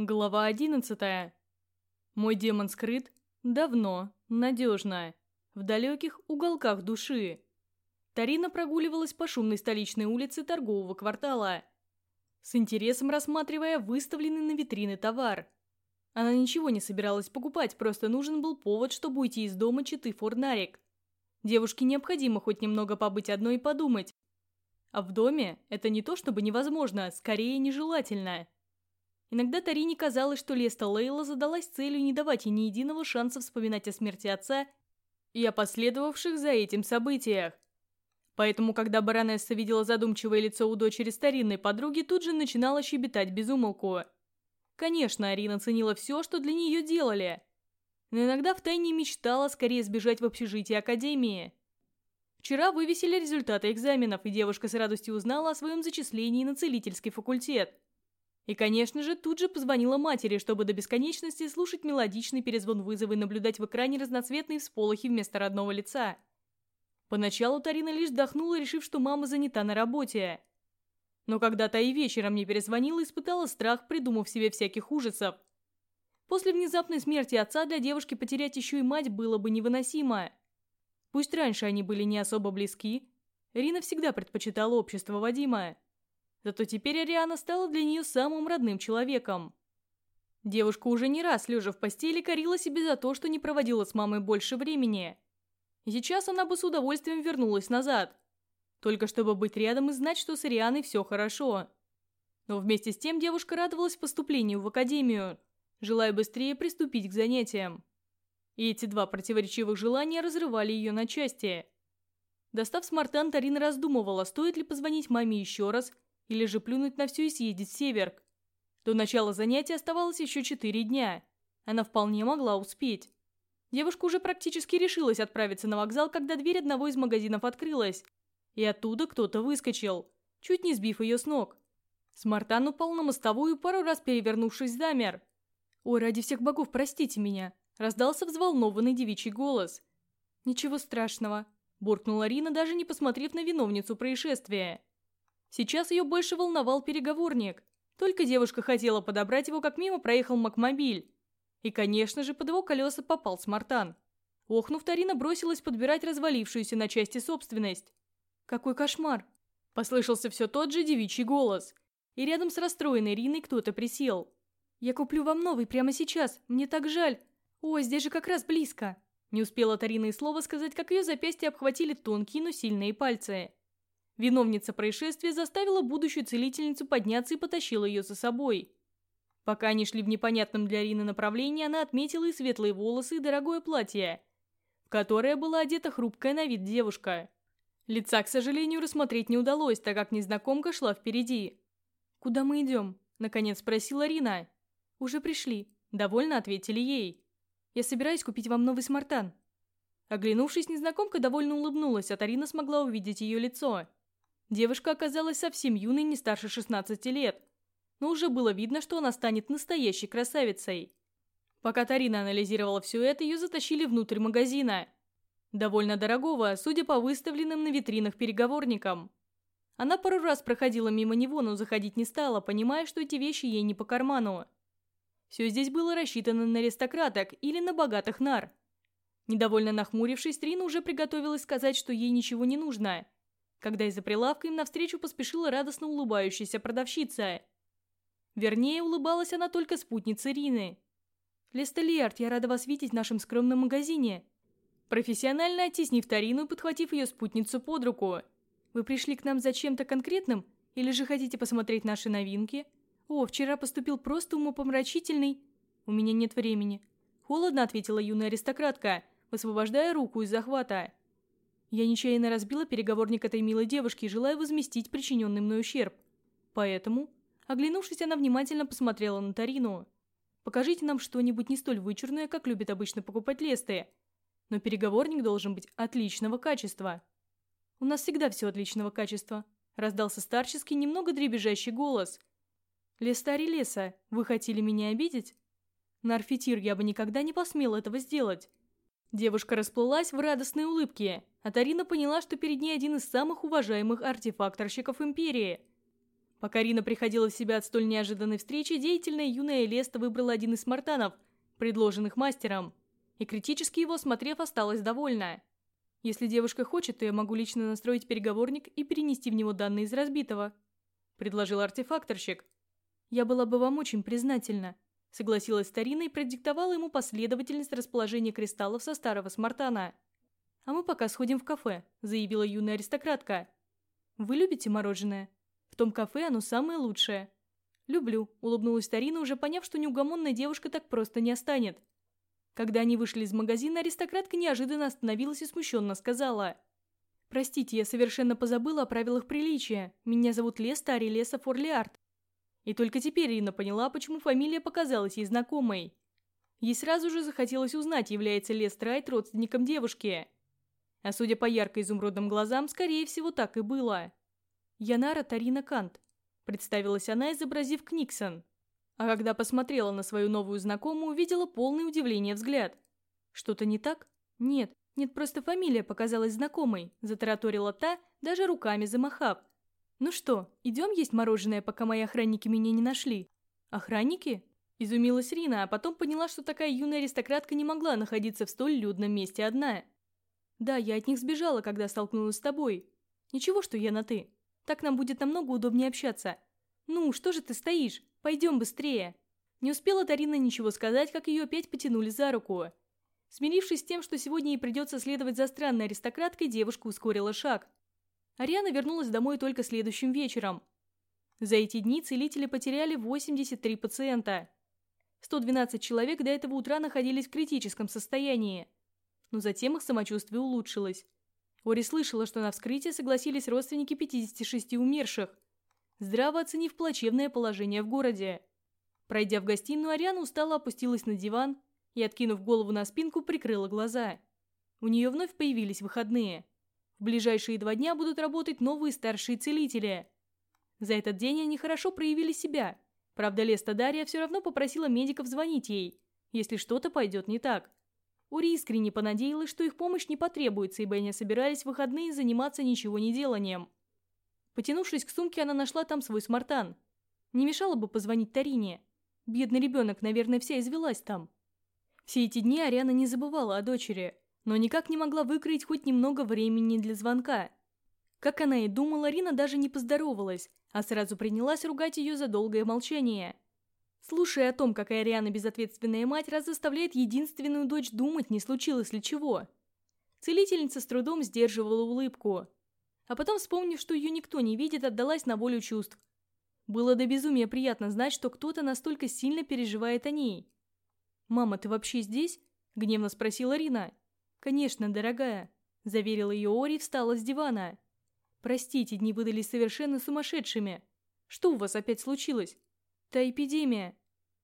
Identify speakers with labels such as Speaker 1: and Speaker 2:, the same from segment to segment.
Speaker 1: Глава одиннадцатая. Мой демон скрыт давно, надежно, в далеких уголках души. Тарина прогуливалась по шумной столичной улице торгового квартала, с интересом рассматривая выставленный на витрины товар. Она ничего не собиралась покупать, просто нужен был повод, чтобы уйти из дома читы Форнарик. Девушке необходимо хоть немного побыть одной и подумать. А в доме это не то чтобы невозможно, скорее нежелательно. Иногда Тарине казалось, что Леста Лейла задалась целью не давать ей ни единого шанса вспоминать о смерти отца и о последовавших за этим событиях. Поэтому, когда баронесса видела задумчивое лицо у дочери старинной подруги, тут же начинала щебетать безумолку. Конечно, Арина ценила все, что для нее делали, но иногда втайне мечтала скорее сбежать в общежитие Академии. Вчера вывесили результаты экзаменов, и девушка с радостью узнала о своем зачислении на целительский факультет – и, конечно же, тут же позвонила матери, чтобы до бесконечности слушать мелодичный перезвон вызова и наблюдать в экране разноцветные всполохи вместо родного лица. Поначалу Тарина лишь вздохнула, решив, что мама занята на работе. Но когда та и вечером мне перезвонила, испытала страх, придумав себе всяких ужасов. После внезапной смерти отца для девушки потерять еще и мать было бы невыносимо. Пусть раньше они были не особо близки, Рина всегда предпочитала общество Вадима. Зато теперь Ариана стала для нее самым родным человеком. Девушка уже не раз, лежа в постели, корила себе за то, что не проводила с мамой больше времени. И сейчас она бы с удовольствием вернулась назад. Только чтобы быть рядом и знать, что с Арианой все хорошо. Но вместе с тем девушка радовалась поступлению в академию, желая быстрее приступить к занятиям. И эти два противоречивых желания разрывали ее на части. Достав смартан, Тарина раздумывала, стоит ли позвонить маме еще раз – или же плюнуть на все и съездить в Северк. До начала занятия оставалось еще четыре дня. Она вполне могла успеть. Девушка уже практически решилась отправиться на вокзал, когда дверь одного из магазинов открылась. И оттуда кто-то выскочил, чуть не сбив ее с ног. Смартан упал на мостовую, пару раз перевернувшись замер. «Ой, ради всех богов, простите меня!» Раздался взволнованный девичий голос. «Ничего страшного», – буркнула Рина, даже не посмотрев на виновницу происшествия. Сейчас ее больше волновал переговорник. Только девушка хотела подобрать его, как мимо проехал Макмобиль. И, конечно же, под его колеса попал Смартан. Охнув, Тарина бросилась подбирать развалившуюся на части собственность. «Какой кошмар!» Послышался все тот же девичий голос. И рядом с расстроенной Риной кто-то присел. «Я куплю вам новый прямо сейчас. Мне так жаль. О, здесь же как раз близко!» Не успела Тарина и слова сказать, как ее запястья обхватили тонкие, но сильные пальцы. Виновница происшествия заставила будущую целительницу подняться и потащила ее за собой. Пока они шли в непонятном для Рины направлении, она отметила и светлые волосы, и дорогое платье, в которое была одета хрупкая на вид девушка. Лица, к сожалению, рассмотреть не удалось, так как незнакомка шла впереди. «Куда мы идем?» – наконец спросила Рина. «Уже пришли», – довольно ответили ей. «Я собираюсь купить вам новый смартан». Оглянувшись, незнакомка довольно улыбнулась, а Тарина смогла увидеть ее лицо – Девушка оказалась совсем юной, не старше 16 лет, но уже было видно, что она станет настоящей красавицей. Пока Тарина анализировала все это, ее затащили внутрь магазина. Довольно дорогого, судя по выставленным на витринах переговорникам. Она пару раз проходила мимо него, но заходить не стала, понимая, что эти вещи ей не по карману. Все здесь было рассчитано на аристократок или на богатых нар. Недовольно нахмурившись, Трина уже приготовилась сказать, что ей ничего не нужно – когда из-за прилавка им навстречу поспешила радостно улыбающаяся продавщица. Вернее, улыбалась она только спутнице Рины. «Лестелиард, я рада вас видеть в нашем скромном магазине». Профессионально оттеснив Тарину и подхватив ее спутницу под руку. «Вы пришли к нам за чем-то конкретным? Или же хотите посмотреть наши новинки? О, вчера поступил просто умопомрачительный...» «У меня нет времени». Холодно ответила юная аристократка, высвобождая руку из захвата. Я нечаянно разбила переговорник этой милой девушки, желая возместить причиненный мной ущерб. Поэтому, оглянувшись, она внимательно посмотрела на Тарину. «Покажите нам что-нибудь не столь вычурное, как любят обычно покупать лесты. Но переговорник должен быть отличного качества». «У нас всегда все отличного качества», – раздался старческий, немного дребезжащий голос. «Лестари леса, вы хотели меня обидеть?» «Нарфитир, я бы никогда не посмел этого сделать». Девушка расплылась в радостной улыбке, а Тарина поняла, что перед ней один из самых уважаемых артефакторщиков Империи. Пока Рина приходила в себя от столь неожиданной встречи, деятельная юная Леста выбрала один из смартанов, предложенных мастером, и критически его осмотрев, осталась довольна. Если девушка хочет, то я могу лично настроить переговорник и перенести в него данные из разбитого», — предложил артефакторщик. «Я была бы вам очень признательна», — согласилась Старина и продиктовала ему последовательность расположения кристаллов со старого смартана. «А мы пока сходим в кафе», — заявила юная аристократка. «Вы любите мороженое? В том кафе оно самое лучшее». «Люблю», — улыбнулась Старина, уже поняв, что неугомонная девушка так просто не останет. Когда они вышли из магазина, аристократка неожиданно остановилась и смущенно сказала. «Простите, я совершенно позабыла о правилах приличия. Меня зовут Леста Арилеса Форлиард». И только теперь Рина поняла, почему фамилия показалась ей знакомой. Ей сразу же захотелось узнать, является ли Страйт родственником девушки. А судя по ярко-изумрудным глазам, скорее всего, так и было. «Янара Тарина Кант», — представилась она, изобразив Книксон. А когда посмотрела на свою новую знакомую, увидела полное удивление взгляд. «Что-то не так?» «Нет, нет, просто фамилия показалась знакомой», – затараторила та, даже руками замахав. «Ну что, идем есть мороженое, пока мои охранники меня не нашли?» «Охранники?» – изумилась Рина, а потом поняла, что такая юная аристократка не могла находиться в столь людном месте одна. «Да, я от них сбежала, когда столкнулась с тобой. Ничего, что я на «ты». Так нам будет намного удобнее общаться. Ну, что же ты стоишь? Пойдем быстрее!» Не успела Дарина ничего сказать, как ее опять потянули за руку. Смирившись с тем, что сегодня ей придется следовать за странной аристократкой, девушка ускорила шаг. Ариана вернулась домой только следующим вечером. За эти дни целители потеряли 83 пациента. 112 человек до этого утра находились в критическом состоянии. Но затем их самочувствие улучшилось. Ори слышала, что на вскрытие согласились родственники 56 умерших – здраво оценив плачевное положение в городе. Пройдя в гостиную, Ариана устало опустилась на диван и, откинув голову на спинку, прикрыла глаза. У нее вновь появились выходные. В ближайшие два дня будут работать новые старшие целители. За этот день они хорошо проявили себя. Правда, Леста Дарья все равно попросила медиков звонить ей, если что-то пойдет не так. Ури искренне понадеялась, что их помощь не потребуется, ибо они собирались в выходные заниматься ничего не деланием. Потянувшись к сумке, она нашла там свой смартан. Не мешало бы позвонить Тарине. Бедный ребенок, наверное, вся извелась там. Все эти дни Ариана не забывала о дочери, но никак не могла выкроить хоть немного времени для звонка. Как она и думала, Рина даже не поздоровалась, а сразу принялась ругать ее за долгое молчание. Слушая о том, какая Ариана безответственная мать, раз заставляет единственную дочь думать, не случилось ли чего. Целительница с трудом сдерживала улыбку а потом, вспомнив, что ее никто не видит, отдалась на волю чувств. Было до безумия приятно знать, что кто-то настолько сильно переживает о ней. «Мама, ты вообще здесь?» – гневно спросила Рина. «Конечно, дорогая», – заверила ее Ори и встала с дивана. «Простите, дни выдались совершенно сумасшедшими. Что у вас опять случилось?» «Та эпидемия.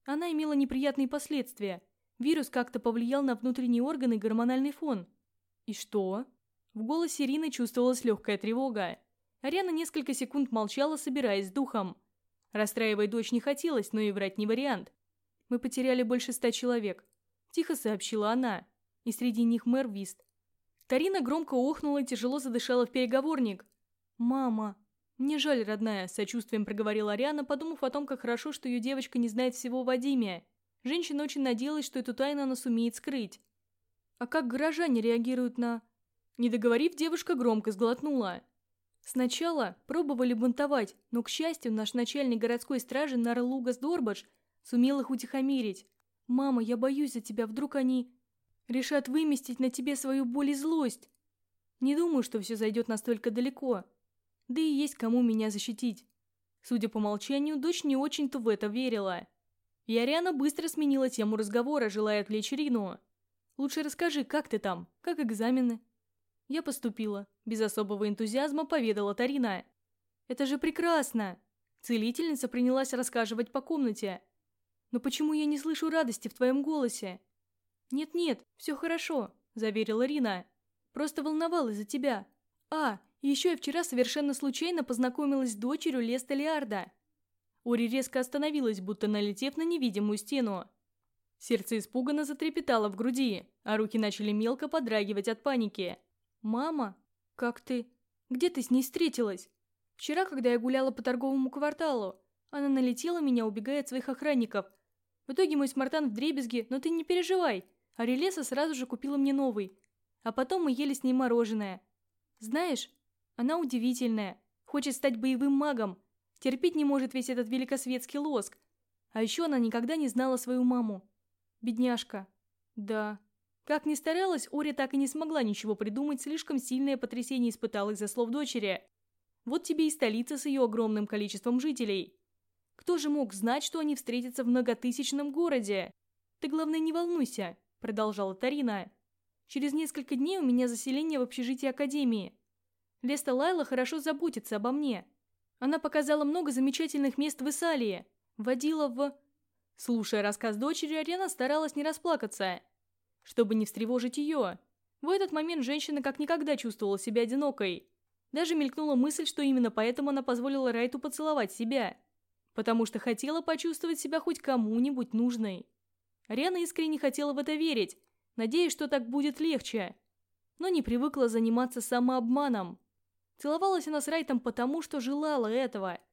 Speaker 1: Она имела неприятные последствия. Вирус как-то повлиял на внутренние органы и гормональный фон». «И что?» В голосе Ирины чувствовалась легкая тревога. Ариана несколько секунд молчала, собираясь с духом. Расстраивать дочь не хотелось, но и врать не вариант. «Мы потеряли больше ста человек», – тихо сообщила она. И среди них мэр Вист. Тарина громко охнула и тяжело задышала в переговорник. «Мама!» «Мне жаль, родная», – сочувствием проговорила Ариана, подумав о том, как хорошо, что ее девочка не знает всего о Вадиме. Женщина очень надеялась, что эту тайну она сумеет скрыть. «А как горожане реагируют на...» Не договорив, девушка громко сглотнула. Сначала пробовали бунтовать, но, к счастью, наш начальник городской стражи Нарлугас Дорбаш сумел их утихомирить. «Мама, я боюсь за тебя, вдруг они решат выместить на тебе свою боль и злость. Не думаю, что все зайдет настолько далеко. Да и есть кому меня защитить». Судя по молчанию, дочь не очень-то в это верила. И Ариана быстро сменила тему разговора, желая отвлечь Рину. «Лучше расскажи, как ты там? Как экзамены?» Я поступила. Без особого энтузиазма поведала Тарина. «Это же прекрасно!» Целительница принялась рассказывать по комнате. «Но почему я не слышу радости в твоем голосе?» «Нет-нет, все хорошо», – заверила Рина. «Просто волновалась за тебя. А, еще я вчера совершенно случайно познакомилась с дочерью Леста Лиарда». Ори резко остановилась, будто налетев на невидимую стену. Сердце испуганно затрепетало в груди, а руки начали мелко подрагивать от паники. «Мама? Как ты? Где ты с ней встретилась?» Вчера, когда я гуляла по торговому кварталу, она налетела меня, убегая от своих охранников. В итоге мой смартан в дребезге, но ты не переживай. Арелеса сразу же купила мне новый. А потом мы ели с ней мороженое. Знаешь, она удивительная. Хочет стать боевым магом. Терпеть не может весь этот великосветский лоск. А еще она никогда не знала свою маму. Бедняжка. Да. Как ни старалась, Ори так и не смогла ничего придумать, слишком сильное потрясение испытала из-за слов дочери. Вот тебе и столица с ее огромным количеством жителей. Кто же мог знать, что они встретятся в многотысячном городе? Ты, главное, не волнуйся, продолжала Тарина. Через несколько дней у меня заселение в общежитии Академии. Леста Лайла хорошо заботится обо мне. Она показала много замечательных мест в Исалии. Водила в... Слушая рассказ дочери, Арена старалась не расплакаться, чтобы не встревожить ее. В этот момент женщина как никогда чувствовала себя одинокой. Даже мелькнула мысль, что именно поэтому она позволила Райту поцеловать себя. Потому что хотела почувствовать себя хоть кому-нибудь нужной. Ариана искренне хотела в это верить, надеясь, что так будет легче. Но не привыкла заниматься самообманом. Целовалась она с Райтом потому, что желала этого –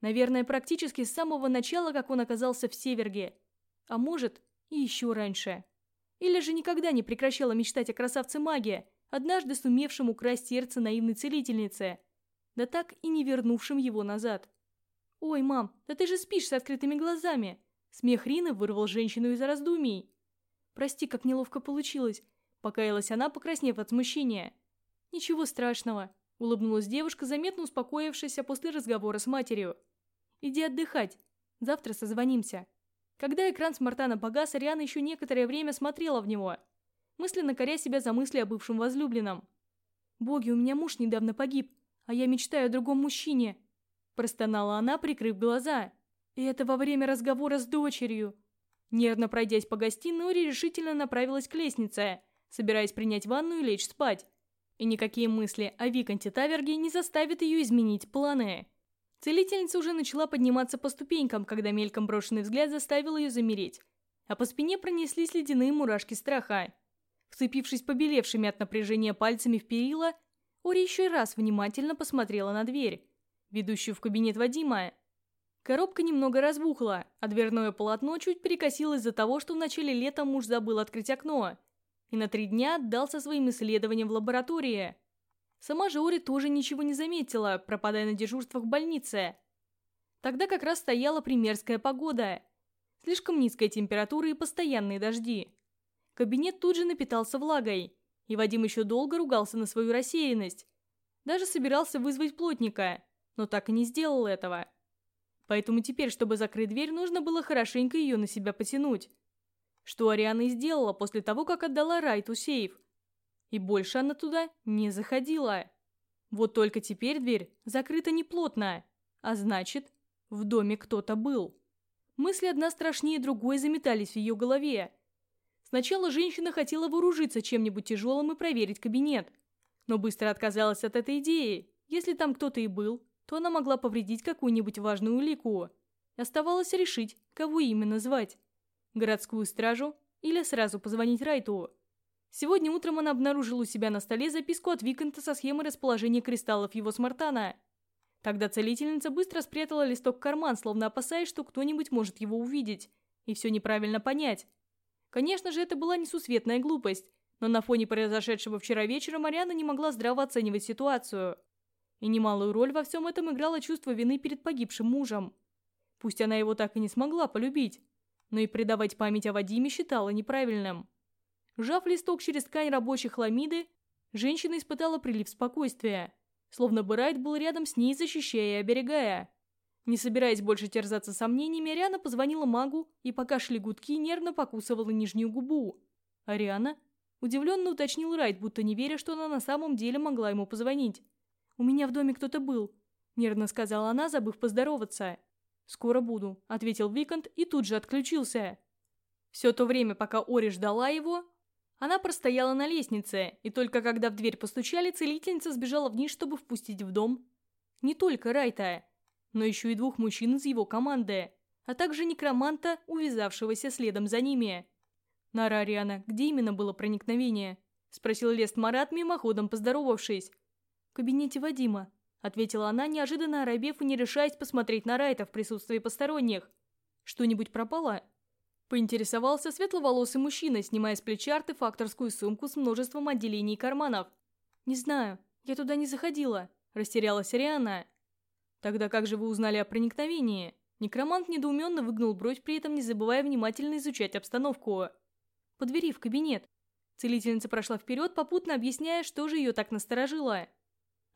Speaker 1: Наверное, практически с самого начала, как он оказался в Северге. А может, и еще раньше. Или же никогда не прекращала мечтать о красавце-маге, однажды сумевшем украсть сердце наивной целительницы. Да так и не вернувшим его назад. «Ой, мам, да ты же спишь с открытыми глазами!» Смех Рины вырвал женщину из раздумий. «Прости, как неловко получилось», — покаялась она, покраснев от смущения. «Ничего страшного», — улыбнулась девушка, заметно успокоившаяся после разговора с матерью. Иди отдыхать. Завтра созвонимся. Когда экран смартана погас, Ариана еще некоторое время смотрела в него, мысленно коря себя за мысли о бывшем возлюбленном. «Боги, у меня муж недавно погиб, а я мечтаю о другом мужчине!» Простонала она, прикрыв глаза. И это во время разговора с дочерью. Нервно пройдясь по гостиной, Ори решительно направилась к лестнице, собираясь принять ванну и лечь спать. И никакие мысли о Виконте Таверге не заставят ее изменить планы. Целительница уже начала подниматься по ступенькам, когда мельком брошенный взгляд заставил ее замереть. А по спине пронеслись ледяные мурашки страха. Вцепившись побелевшими от напряжения пальцами в перила, Ори еще раз внимательно посмотрела на дверь, ведущую в кабинет Вадима. Коробка немного разбухла, а дверное полотно чуть перекосилось из-за того, что в начале лета муж забыл открыть окно и на три дня отдался своим исследованиям в лаборатории. Сама же Ори тоже ничего не заметила, пропадая на дежурствах в больнице. Тогда как раз стояла примерская погода. Слишком низкая температура и постоянные дожди. Кабинет тут же напитался влагой, и Вадим еще долго ругался на свою рассеянность. Даже собирался вызвать плотника, но так и не сделал этого. Поэтому теперь, чтобы закрыть дверь, нужно было хорошенько ее на себя потянуть. Что Ариана и сделала после того, как отдала Райту сейф – и больше она туда не заходила. Вот только теперь дверь закрыта неплотно, а значит, в доме кто-то был. Мысли одна страшнее другой заметались в ее голове. Сначала женщина хотела вооружиться чем-нибудь тяжелым и проверить кабинет, но быстро отказалась от этой идеи. Если там кто-то и был, то она могла повредить какую-нибудь важную улику. Оставалось решить, кого именно звать. Городскую стражу или сразу позвонить Райту. Сегодня утром она обнаружила у себя на столе записку от Виконта со схемой расположения кристаллов его смартана. Тогда целительница быстро спрятала листок в карман, словно опасаясь, что кто-нибудь может его увидеть и все неправильно понять. Конечно же, это была несусветная глупость, но на фоне произошедшего вчера вечера Мариана не могла здраво оценивать ситуацию. И немалую роль во всем этом играло чувство вины перед погибшим мужем. Пусть она его так и не смогла полюбить, но и предавать память о Вадиме считала неправильным. Сжав листок через ткань рабочей хламиды, женщина испытала прилив спокойствия, словно бы Райт был рядом с ней, защищая и оберегая. Не собираясь больше терзаться сомнениями, Ариана позвонила магу и, пока шли гудки, нервно покусывала нижнюю губу. Ариана удивленно уточнил Райт, будто не веря, что она на самом деле могла ему позвонить. «У меня в доме кто-то был», — нервно сказала она, забыв поздороваться. «Скоро буду», — ответил Викант и тут же отключился. Все то время, пока Ори ждала его, она простояла на лестнице, и только когда в дверь постучали, целительница сбежала вниз, чтобы впустить в дом не только Райта, но еще и двух мужчин из его команды, а также некроманта, увязавшегося следом за ними. «Нара Ариана, где именно было проникновение?» – спросил Лест Марат, мимоходом поздоровавшись. «В кабинете Вадима», — ответила она, неожиданно оробев и не решаясь посмотреть на Райта в присутствии посторонних. «Что-нибудь пропало?» Поинтересовался светловолосый мужчина, снимая с плеча артефакторскую сумку с множеством отделений и карманов. «Не знаю, я туда не заходила», — растерялась Ариана. «Тогда как же вы узнали о проникновении?» Некромант недоуменно выгнул бровь, при этом не забывая внимательно изучать обстановку. «По двери в кабинет». Целительница прошла вперед, попутно объясняя, что же ее так насторожило.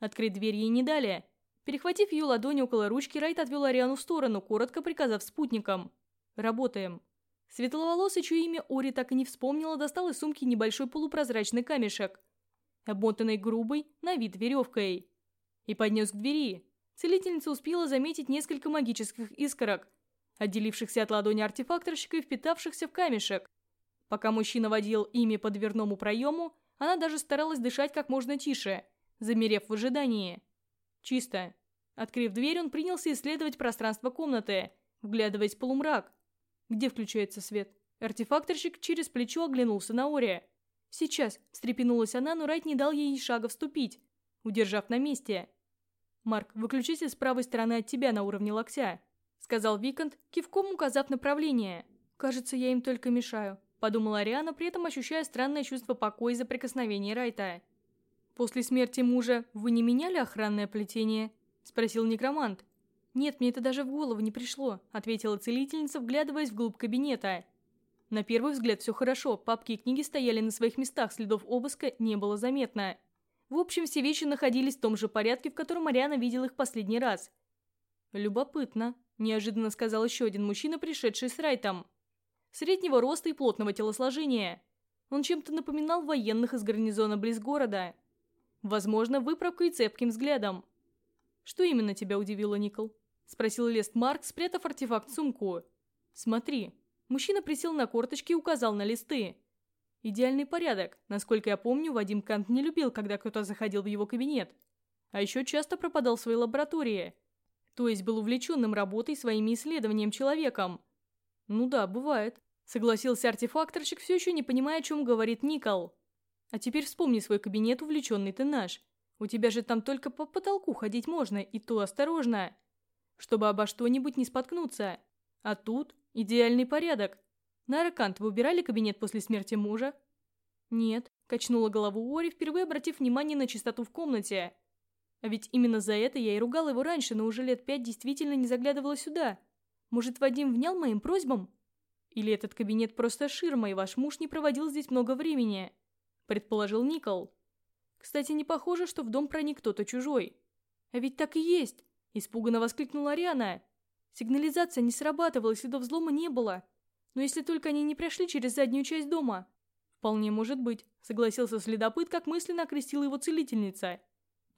Speaker 1: Открыть дверь ей не дали. Перехватив ее ладонь около ручки, Райт отвел Ариану в сторону, коротко приказав спутникам. «Работаем». Светловолосый, чье имя Ори так и не вспомнила, достал из сумки небольшой полупрозрачный камешек, обмотанный грубой, на вид веревкой, и поднес к двери. Целительница успела заметить несколько магических искорок, отделившихся от ладони артефакторщика и впитавшихся в камешек. Пока мужчина водил ими по дверному проему, она даже старалась дышать как можно тише – замерев в ожидании. Чисто. Открыв дверь, он принялся исследовать пространство комнаты, вглядываясь в полумрак. Где включается свет? Артефакторщик через плечо оглянулся на Ори. «Сейчас», – встрепенулась она, но Райт не дал ей шага вступить, удержав на месте. «Марк, выключитель с правой стороны от тебя на уровне локтя», – сказал Викант, кивком указав направление. «Кажется, я им только мешаю», – подумала Ариана, при этом ощущая странное чувство покоя за прикосновение Райта. «После смерти мужа вы не меняли охранное плетение?» – спросил некромант. «Нет, мне это даже в голову не пришло», – ответила целительница, вглядываясь вглубь кабинета. На первый взгляд все хорошо, папки и книги стояли на своих местах, следов обыска не было заметно. В общем, все вещи находились в том же порядке, в котором Мариана видела их последний раз. «Любопытно», – неожиданно сказал еще один мужчина, пришедший с Райтом. Среднего роста и плотного телосложения. Он чем-то напоминал военных из гарнизона близ города. Возможно, выправкой и цепким взглядом. «Что именно тебя удивило, Никол?» – спросил Лест Марк, спрятав артефакт в сумку. «Смотри». Мужчина присел на корточки и указал на листы. Идеальный порядок. Насколько я помню, Вадим Кант не любил, когда кто-то заходил в его кабинет. А еще часто пропадал в своей лаборатории. То есть был увлеченным работой своими исследованием человеком. Ну да, бывает. Согласился артефакторщик, все еще не понимая, о чем говорит Никол. А теперь вспомни свой кабинет, увлеченный ты наш. У тебя же там только по потолку ходить можно, и то осторожно. Чтобы обо что-нибудь не споткнуться. А тут идеальный порядок. Наракант, вы убирали кабинет после смерти мужа? Нет, качнула голову Ори, впервые обратив внимание на чистоту в комнате. А ведь именно за это я и ругала его раньше, но уже лет пять действительно не заглядывала сюда. Может, Вадим внял моим просьбам? Или этот кабинет просто ширма, и ваш муж не проводил здесь много времени?» Предположил Никол. Кстати, не похоже, что в дом проник кто-то чужой. А ведь так и есть, испуганно воскликнула Ариана. Сигнализация не срабатывала, следов взлома не было. Но если только они не прошли через заднюю часть дома. Вполне может быть, согласился следопыт, как мысленно окрестила его целительница.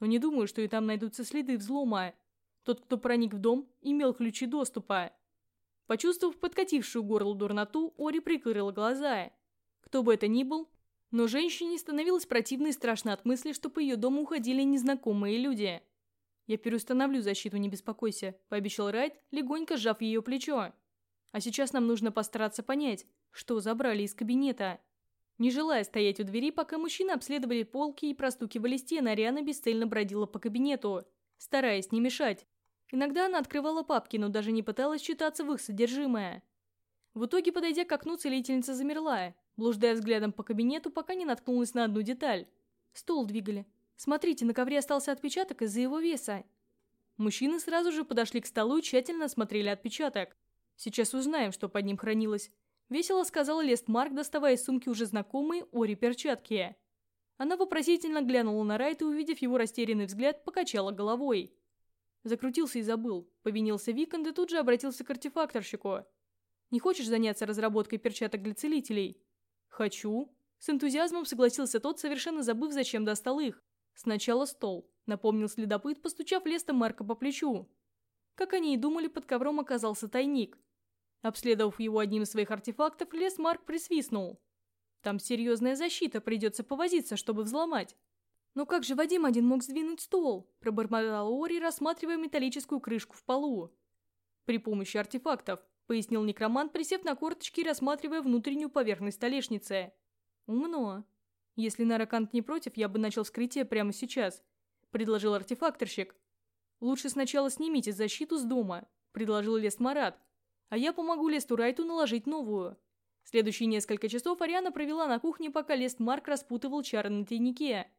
Speaker 1: Но не думаю, что и там найдутся следы взлома. Тот, кто проник в дом, имел ключи доступа. Почувствовав подкатившую горло дурноту, Ори прикрыла глаза. Кто бы это ни был, но женщине становилось противно и страшно от мысли, что по ее дому уходили незнакомые люди. «Я переустановлю защиту, не беспокойся», – пообещал Райт, легонько сжав ее плечо. «А сейчас нам нужно постараться понять, что забрали из кабинета». Не желая стоять у двери, пока мужчины обследовали полки и простукивали стены, Ариана бесцельно бродила по кабинету, стараясь не мешать. Иногда она открывала папки, но даже не пыталась читаться в их содержимое. В итоге, подойдя к окну, целительница замерла, блуждая взглядом по кабинету, пока не наткнулась на одну деталь. Стол двигали. Смотрите, на ковре остался отпечаток из-за его веса. Мужчины сразу же подошли к столу и тщательно осмотрели отпечаток. Сейчас узнаем, что под ним хранилось. Весело сказал Лест Марк, доставая из сумки уже знакомые Ори перчатки. Она вопросительно глянула на Райта и, увидев его растерянный взгляд, покачала головой. Закрутился и забыл. Повинился Виканд и тут же обратился к артефакторщику. «Не хочешь заняться разработкой перчаток для целителей?» «Хочу». С энтузиазмом согласился тот, совершенно забыв, зачем достал их. «Сначала стол», — напомнил следопыт, постучав лестом Марка по плечу. Как они и думали, под ковром оказался тайник. Обследовав его одним из своих артефактов, лес Марк присвистнул. «Там серьезная защита, придется повозиться, чтобы взломать». «Но как же Вадим один мог сдвинуть стол?» – пробормотал Ори, рассматривая металлическую крышку в полу. «При помощи артефактов», пояснил некромант, присев на корточки и рассматривая внутреннюю поверхность столешницы. «Умно. Если Наракант не против, я бы начал вскрытие прямо сейчас», — предложил артефакторщик. «Лучше сначала снимите защиту с дома», — предложил Лест Марат. «А я помогу Лесту Райту наложить новую». Следующие несколько часов Ариана провела на кухне, пока Лест Марк распутывал чары на тайнике.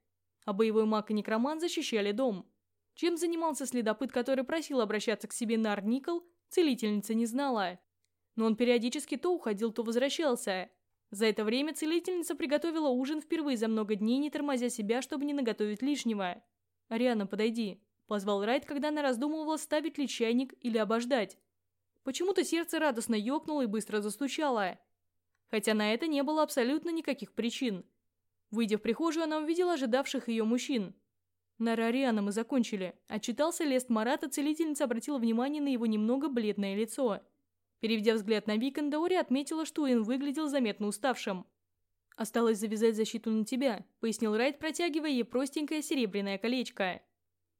Speaker 1: А боевой маг и некроман защищали дом. Чем занимался следопыт, который просил обращаться к себе на Никол, целительница не знала. Но он периодически то уходил, то возвращался. За это время целительница приготовила ужин впервые за много дней, не тормозя себя, чтобы не наготовить лишнего. «Ариана, подойди», — позвал Райт, когда она раздумывала, ставить ли чайник или обождать. Почему-то сердце радостно ёкнуло и быстро застучало. Хотя на это не было абсолютно никаких причин. Выйдя в прихожую, она увидела ожидавших ее мужчин. «Нара Ариана, мы закончили», — отчитался Лест Марата, целительница обратила внимание на его немного бледное лицо. Переведя взгляд на Виконда, Ори отметила, что Уин выглядел заметно уставшим. «Осталось завязать защиту на тебя», — пояснил Райт, протягивая ей простенькое серебряное колечко.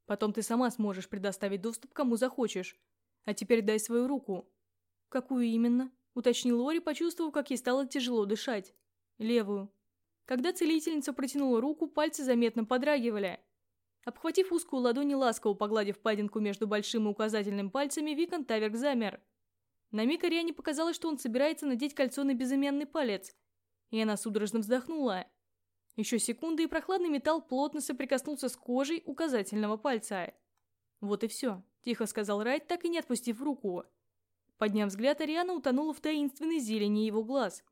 Speaker 1: «Потом ты сама сможешь предоставить доступ кому захочешь. А теперь дай свою руку». «Какую именно?» — уточнил Ори, почувствовав, как ей стало тяжело дышать. «Левую». Когда целительница протянула руку, пальцы заметно подрагивали. Обхватив узкую ладонь и ласково погладив падинку между большим и указательным пальцами, Викон Таверк замер. На миг Ариане показалось, что он собирается надеть кольцо на безымянный палец, и она судорожно вздохнула. Еще секунды, и прохладный металл плотно соприкоснулся с кожей указательного пальца. «Вот и все», — тихо сказал Райт, так и не отпустив руку. Подняв взгляд, Ариана утонула в таинственной зелени его глаз.